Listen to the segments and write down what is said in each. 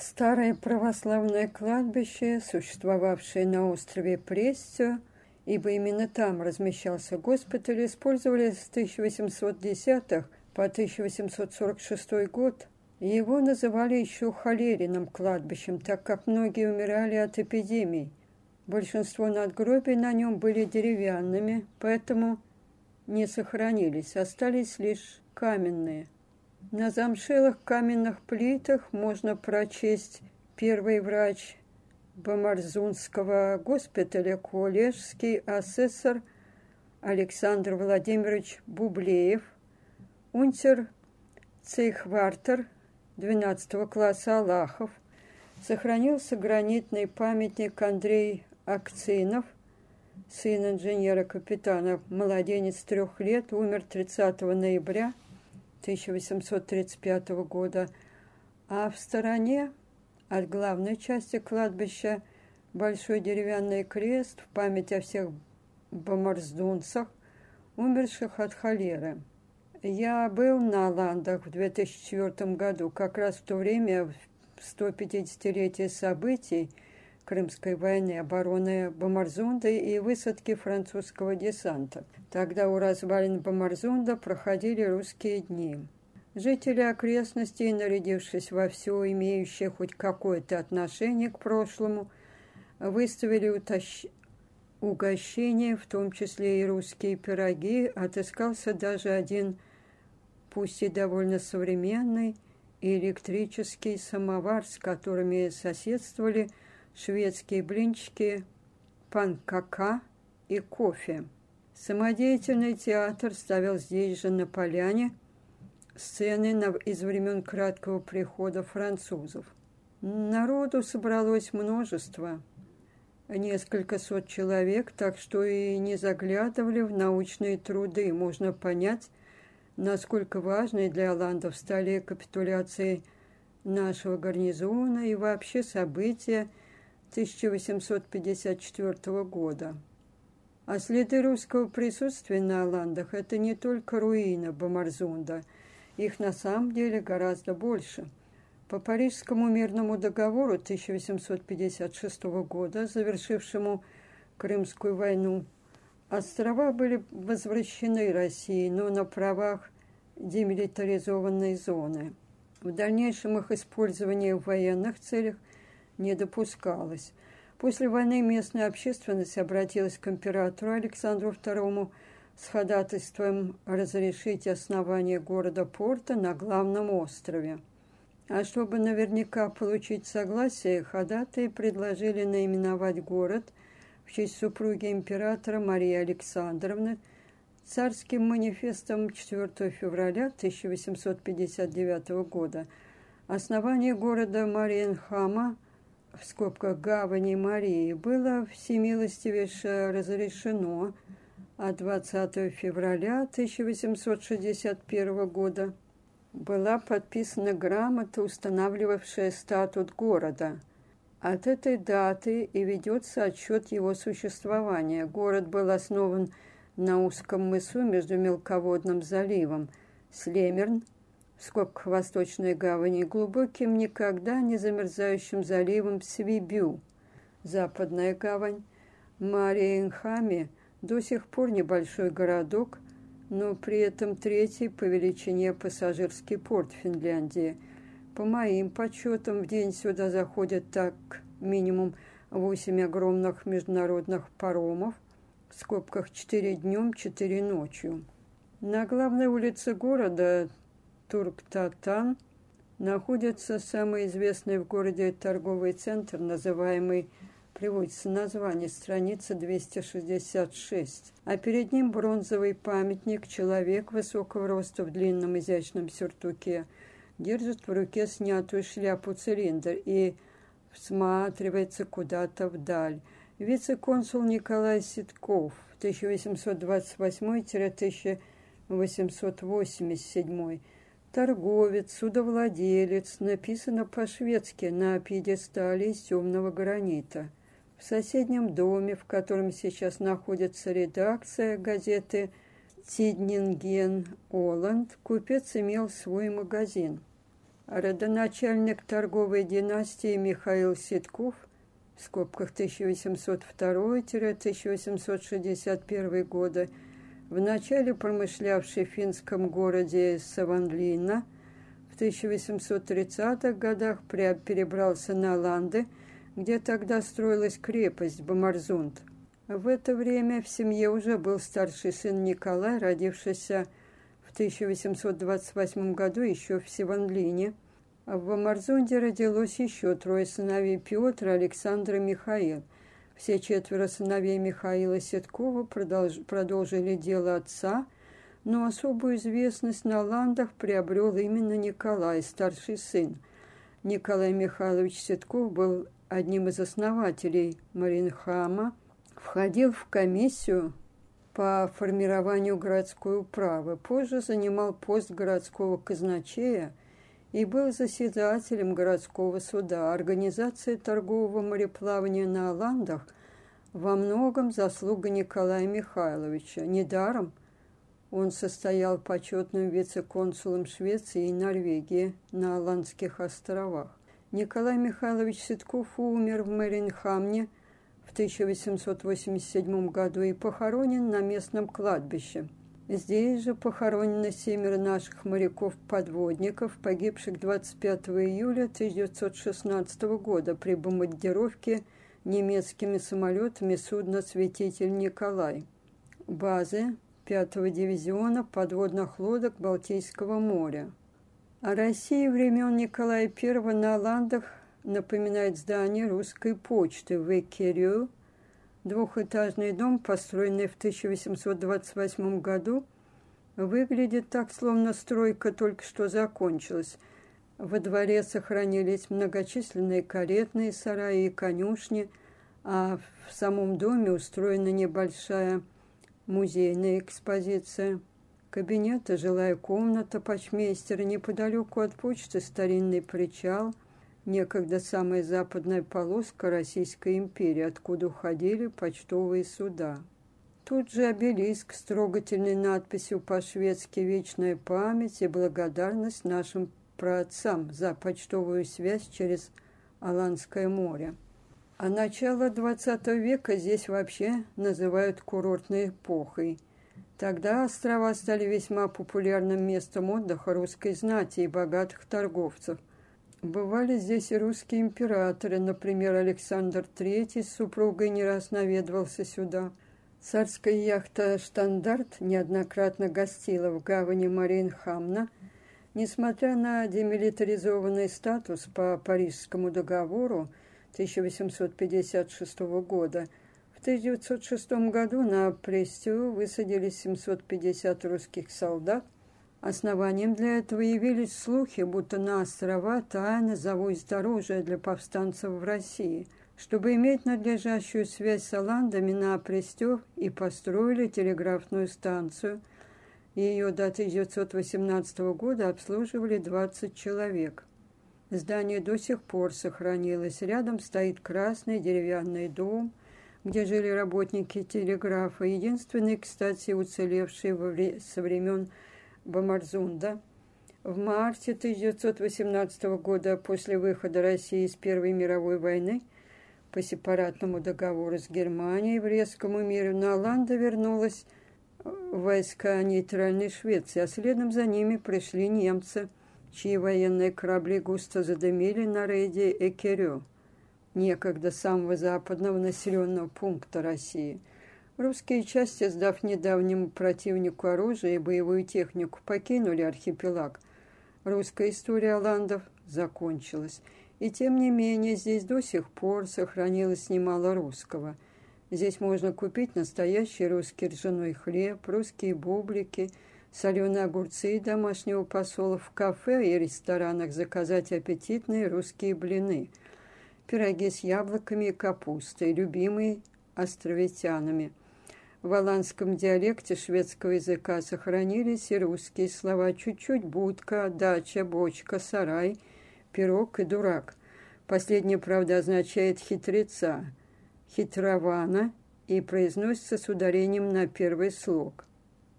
Старое православное кладбище, существовавшее на острове Престио, ибо именно там размещался госпиталь, использовали с 1810-х по 1846 год. Его называли еще холериным кладбищем, так как многие умирали от эпидемий. Большинство надгробий на нем были деревянными, поэтому не сохранились, остались лишь каменные. На замшелых каменных плитах можно прочесть первый врач Бомарзунского госпиталя коллежский асессор Александр Владимирович Бублеев, унтер цейхвартер 12 класса Аллахов, сохранился гранитный памятник Андрей Акцинов, сын инженера-капитана, младенец трех лет, умер 30 ноября 1835 года, а в стороне от главной части кладбища большой деревянный крест в память о всех бомарздунцах, умерших от холеры. Я был на Аландах в 2004 году, как раз в то время, в 150-летие событий Крымской войны, обороны Бомарзунда и высадки французского десанта. Тогда у развалин Бомарзунда проходили русские дни. Жители окрестностей, нарядившись во все имеющее хоть какое-то отношение к прошлому, выставили утащ... угощения, в том числе и русские пироги, отыскался даже один, пусть и довольно современный, электрический самовар, с которыми соседствовали шведские блинчики, панкака и кофе. Самодеятельный театр ставил здесь же на поляне сцены из времен краткого прихода французов. Народу собралось множество, несколько сот человек, так что и не заглядывали в научные труды. Можно понять, насколько важной для Оландов стали капитуляции нашего гарнизона и вообще события 1854 года. А следы русского присутствия на Оландах – это не только руины Бомарзунда, их на самом деле гораздо больше. По Парижскому мирному договору 1856 года, завершившему Крымскую войну, острова были возвращены России, но на правах демилитаризованной зоны. В дальнейшем их использование в военных целях не допускалось – После войны местная общественность обратилась к императору Александру II с ходатайством разрешить основание города Порта на главном острове. А чтобы наверняка получить согласие, ходатаи предложили наименовать город в честь супруги императора Марии Александровны царским манифестом 4 февраля 1859 года. Основание города Мариенхама – в скобках гавани Марии было всемилостивейше разрешено, а 20 февраля 1861 года была подписана грамота, устанавливавшая статут города. От этой даты и ведется отчет его существования. Город был основан на узком мысу между мелководным заливом Слемерн в скобках Восточной гавани, глубоким, никогда не замерзающим заливом Свибю. Западная гавань Мариенхаме до сих пор небольшой городок, но при этом третий по величине пассажирский порт Финляндии. По моим подсчетам, в день сюда заходят так минимум восемь огромных международных паромов, в скобках четыре днем, четыре ночью. На главной улице города Турктатан находится самый известный в городе торговый центр, называемый приводится название, страница 266. А перед ним бронзовый памятник, человек высокого роста в длинном изящном сюртуке, держит в руке снятую шляпу-цилиндр и всматривается куда-то вдаль. Вице-консул Николай Ситков 1828-1887 торговец, судовладелец, написано по-шведски на пьедестале из темного гранита. В соседнем доме, в котором сейчас находится редакция газеты «Тиднинген Оланд», купец имел свой магазин. Родоначальник торговой династии Михаил Ситков в скобках 1802-1861 года, вначале промышлявший в финском городе Саванлина, в 1830-х годах перебрался на Ланды, где тогда строилась крепость Бамарзунд. В это время в семье уже был старший сын Николай, родившийся в 1828 году еще в Севанлине. А в Амарзунде родилось еще трое сыновей Петр, Александр и Михаил. Все четверо сыновей Михаила Сеткова продолж... продолжили дело отца, но особую известность на Ландах приобрел именно Николай, старший сын. Николай Михайлович Сетков был одним из основателей Маринхама, входил в комиссию по формированию городской управы. Позже занимал пост городского казначея и был заседателем городского суда. Организация торгового мореплавания на Оландах во многом заслуга Николая Михайловича. Недаром он состоял почетным вице-консулом Швеции и Норвегии на Оландских островах. Николай Михайлович Ситков умер в Маринхамне – в 1887 году и похоронен на местном кладбище. Здесь же похоронено семеро наших моряков-подводников, погибших 25 июля 1916 года при бомбардировке немецкими самолетами судна «Святитель Николай». Базы 5-го дивизиона подводных лодок Балтийского моря. О России времен Николая I на Оландах напоминает здание русской почты в Экерю, двухэтажный дом, построенный в 1828 году, выглядит так, словно стройка только что закончилась. Во дворе сохранились многочисленные каретные сараи и конюшни, а в самом доме устроена небольшая музейная экспозиция. Кабинет и жилая комната почмейстера неподалеку от почты старинный причал – некогда самая западная полоска Российской империи, откуда уходили почтовые суда. Тут же обелиск с трогательной надписью по-шведски «Вечная память» и благодарность нашим праотцам за почтовую связь через Аланское море. А начало XX века здесь вообще называют курортной эпохой. Тогда острова стали весьма популярным местом отдыха русской знати и богатых торговцев – Бывали здесь и русские императоры, например, Александр III с супругой не раз наведывался сюда. Царская яхта «Штандарт» неоднократно гостила в гавани Мариенхамна. Несмотря на демилитаризованный статус по Парижскому договору 1856 года, в 1906 году на Престию высадились 750 русских солдат – Основанием для этого явились слухи, будто на острова тайно завозят оружие для повстанцев в России. Чтобы иметь надлежащую связь с Оландами на Престёв и построили телеграфную станцию. Ее до 1918 года обслуживали 20 человек. Здание до сих пор сохранилось. Рядом стоит красный деревянный дом, где жили работники телеграфа, единственный, кстати, уцелевший со времен Бамарзунда. В марте 1918 года, после выхода России из Первой мировой войны, по сепаратному договору с Германией в резкому миру на Оланда вернулась войска нейтральной Швеции, а следом за ними пришли немцы, чьи военные корабли густо задымили на рейде Экерё, некогда самого западного населенного пункта России – Русские части, сдав недавнему противнику оружие и боевую технику, покинули архипелаг. Русская история Оландов закончилась. И тем не менее здесь до сих пор сохранилось немало русского. Здесь можно купить настоящий русский ржаной хлеб, русские бублики, соленые огурцы и домашнего посола в кафе и ресторанах заказать аппетитные русские блины, пироги с яблоками и капустой, любимые островитянами – в аланском диалекте шведского языка сохранились и русские слова чуть-чуть будка, дача, бочка, сарай, пирог и дурак. Последнее, правда, означает хитреца, хитрована и произносится с ударением на первый слог.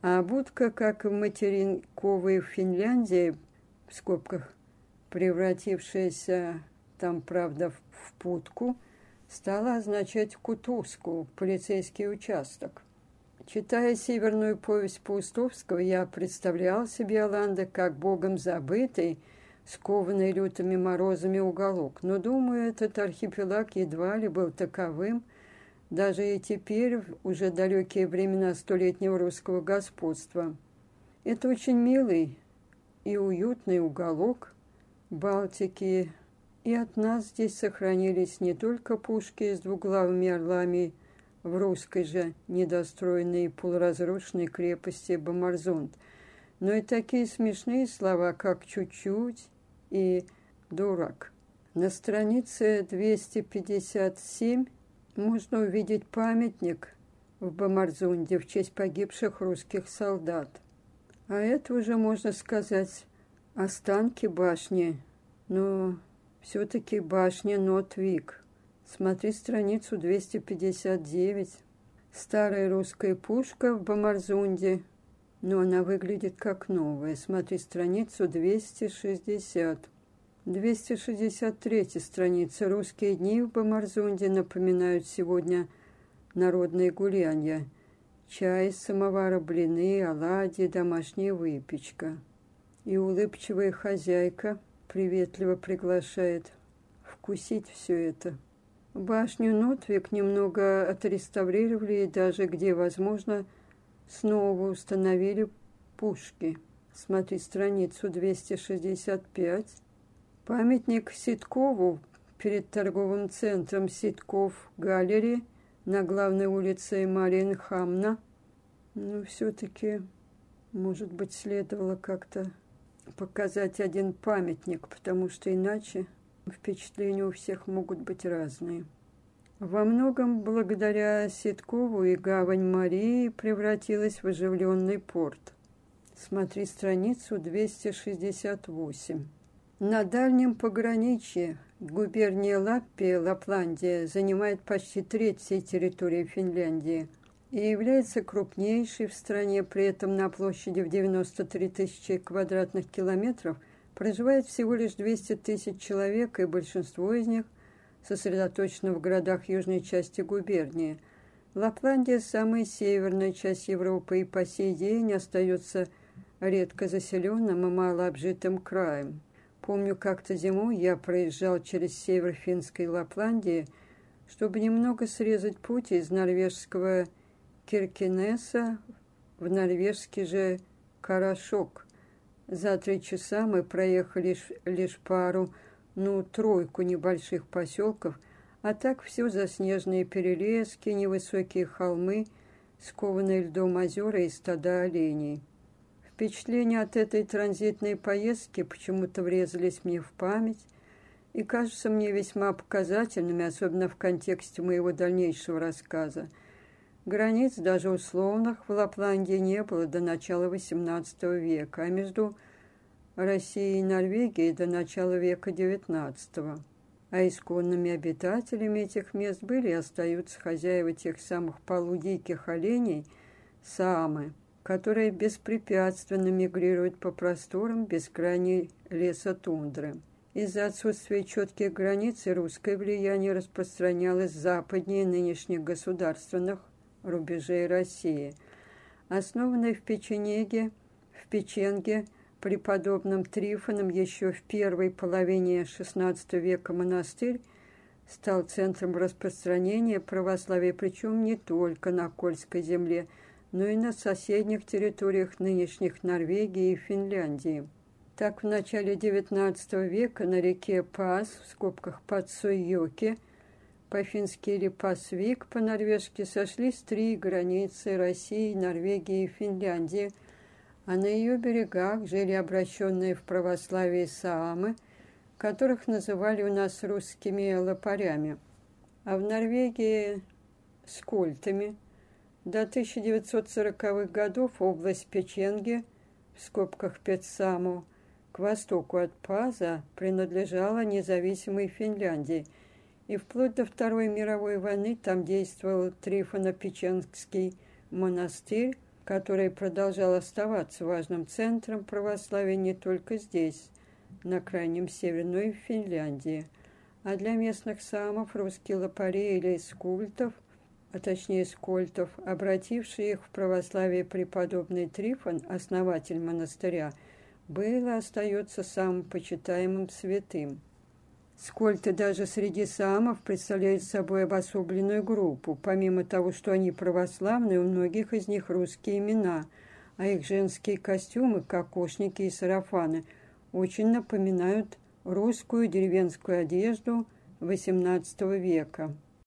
А будка, как в материнковой Финляндии, в скобках, превратившаяся там, правда, в путку, стала означать кутузку, полицейский участок. Читая северную повесть Паустовского, я представлял себе Оланда как богом забытый, скованный лютыми морозами уголок. Но, думаю, этот архипелаг едва ли был таковым, даже и теперь, уже далекие времена столетнего русского господства. Это очень милый и уютный уголок Балтики, и от нас здесь сохранились не только пушки с двуглавыми орлами в русской же недостроенной полуразрушенной крепости Бомарзунд, но и такие смешные слова, как «чуть-чуть» и «дурак». На странице 257 можно увидеть памятник в Бомарзунде в честь погибших русских солдат. А это уже, можно сказать, останки башни, но все-таки башня Нотвик. Смотри страницу 259. Старая русская пушка в Бомарзунде, но она выглядит как новая. Смотри страницу 260. 263 страница. Русские дни в Бомарзунде напоминают сегодня народные гулянья. Чай из самовара, блины, оладьи, домашняя выпечка. И улыбчивая хозяйка приветливо приглашает вкусить все это. Башню Нотвик немного отреставрировали и даже, где возможно, снова установили пушки. Смотри страницу 265. Памятник Ситкову перед торговым центром Ситков Галери на главной улице Маринхамна. Ну, все-таки, может быть, следовало как-то показать один памятник, потому что иначе Впечатления у всех могут быть разные. Во многом благодаря Ситкову и гавань Марии превратилась в оживленный порт. Смотри страницу 268. На дальнем пограничье губерния Лаппия, Лапландия, занимает почти треть всей территории Финляндии и является крупнейшей в стране, при этом на площади в 93 тысячи квадратных километров – проживает всего лишь 200 тысяч человек, и большинство из них сосредоточено в городах южной части губернии. Лапландия – самая северная часть Европы и по сей день остается редко заселенным и малообжитым краем. Помню, как-то зимой я проезжал через север финской Лапландии, чтобы немного срезать путь из норвежского Киркинеса в норвежский же Карашок, за три часа мы проехали лишь, пару, ну, тройку небольших поселков, а так все заснеженные перелески, невысокие холмы, скованные льдом озера и стада оленей. Впечатления от этой транзитной поездки почему-то врезались мне в память и кажутся мне весьма показательными, особенно в контексте моего дальнейшего рассказа – Границ, даже условных, в Лапландии не было до начала XVIII века, а между Россией и Норвегией до начала века XIX. А исконными обитателями этих мест были и остаются хозяева тех самых полудиких оленей – саамы, которые беспрепятственно мигрируют по просторам бескрайней леса тундры. Из-за отсутствия четких границ и русское влияние распространялось западнее нынешних государственных рубежей России. Основанный в Печенеге, в Печенге, преподобным Трифоном еще в первой половине XVI века монастырь стал центром распространения православия, причем не только на Кольской земле, но и на соседних территориях нынешних Норвегии и Финляндии. Так, в начале XIX века на реке Пас, в скобках Пацуйоки, по-фински или Пасвик, по-норвежски сошлись три границы России, Норвегии и Финляндии, а на ее берегах жили обращенные в православие саамы, которых называли у нас русскими лопарями, а в Норвегии – скольтами. До 1940-х годов область Печенги, в скобках Петсаму, к востоку от Паза принадлежала независимой Финляндии – и вплоть до Второй мировой войны там действовал Трифоно-Печенский монастырь, который продолжал оставаться важным центром православия не только здесь, на крайнем северной Финляндии, а для местных самов русские лопари или скультов, а точнее скольтов, обратившие их в православие преподобный Трифон, основатель монастыря, было остается самым почитаемым святым. Скольты даже среди самов представляют собой обособленную группу. Помимо того, что они православные, у многих из них русские имена, а их женские костюмы, кокошники и сарафаны, очень напоминают русскую деревенскую одежду XVIII века.